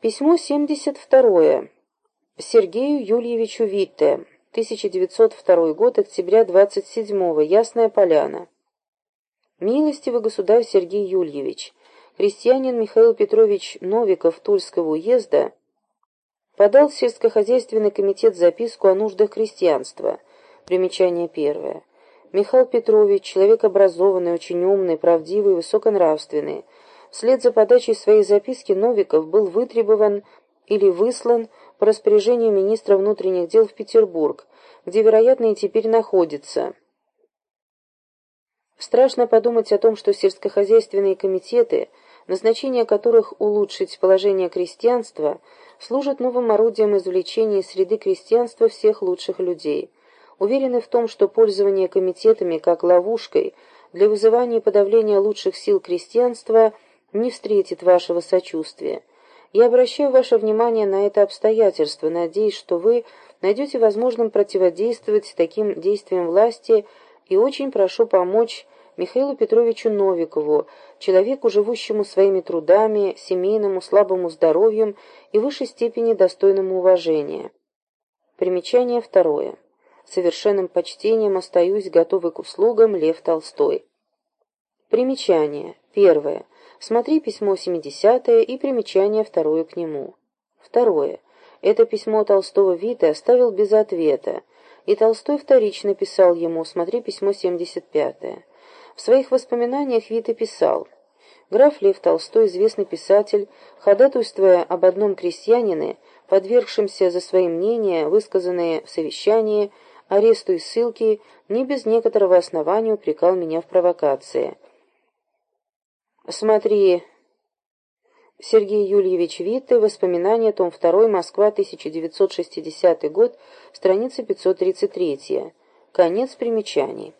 Письмо 72. Сергею Юльевичу Витте. 1902 год, октября 27 -го. Ясная Поляна. Милостивый государь Сергей Юльевич, крестьянин Михаил Петрович Новиков Тульского уезда подал в сельскохозяйственный комитет записку о нуждах крестьянства. Примечание первое. Михаил Петрович, человек образованный, очень умный, правдивый, высоконравственный, Вслед за подачей своей записки Новиков был вытребован или выслан по распоряжению министра внутренних дел в Петербург, где, вероятно, и теперь находится. Страшно подумать о том, что сельскохозяйственные комитеты, назначение которых улучшить положение крестьянства, служат новым орудием извлечения из среды крестьянства всех лучших людей. Уверены в том, что пользование комитетами как ловушкой для вызывания и подавления лучших сил крестьянства – не встретит вашего сочувствия. Я обращаю ваше внимание на это обстоятельство, надеясь, что вы найдете возможным противодействовать таким действиям власти и очень прошу помочь Михаилу Петровичу Новикову, человеку, живущему своими трудами, семейному, слабому здоровьем и в высшей степени достойному уважения. Примечание второе. Совершенным почтением остаюсь готовый к услугам Лев Толстой. Примечание. Первое. Смотри письмо 70 и примечание второе к нему. Второе. Это письмо Толстого Вита оставил без ответа, и Толстой вторично писал ему, смотри письмо 75 -е. В своих воспоминаниях Вита писал, Граф Лев Толстой, известный писатель, ходатайствуя об одном крестьянине, подвергшемся за свои мнения, высказанные в совещании, аресту и ссылке, не без некоторого основания упрекал меня в провокации – Смотри, Сергей Юльевич Витте, воспоминания, том 2, Москва, 1960 год, страница 533. Конец примечаний.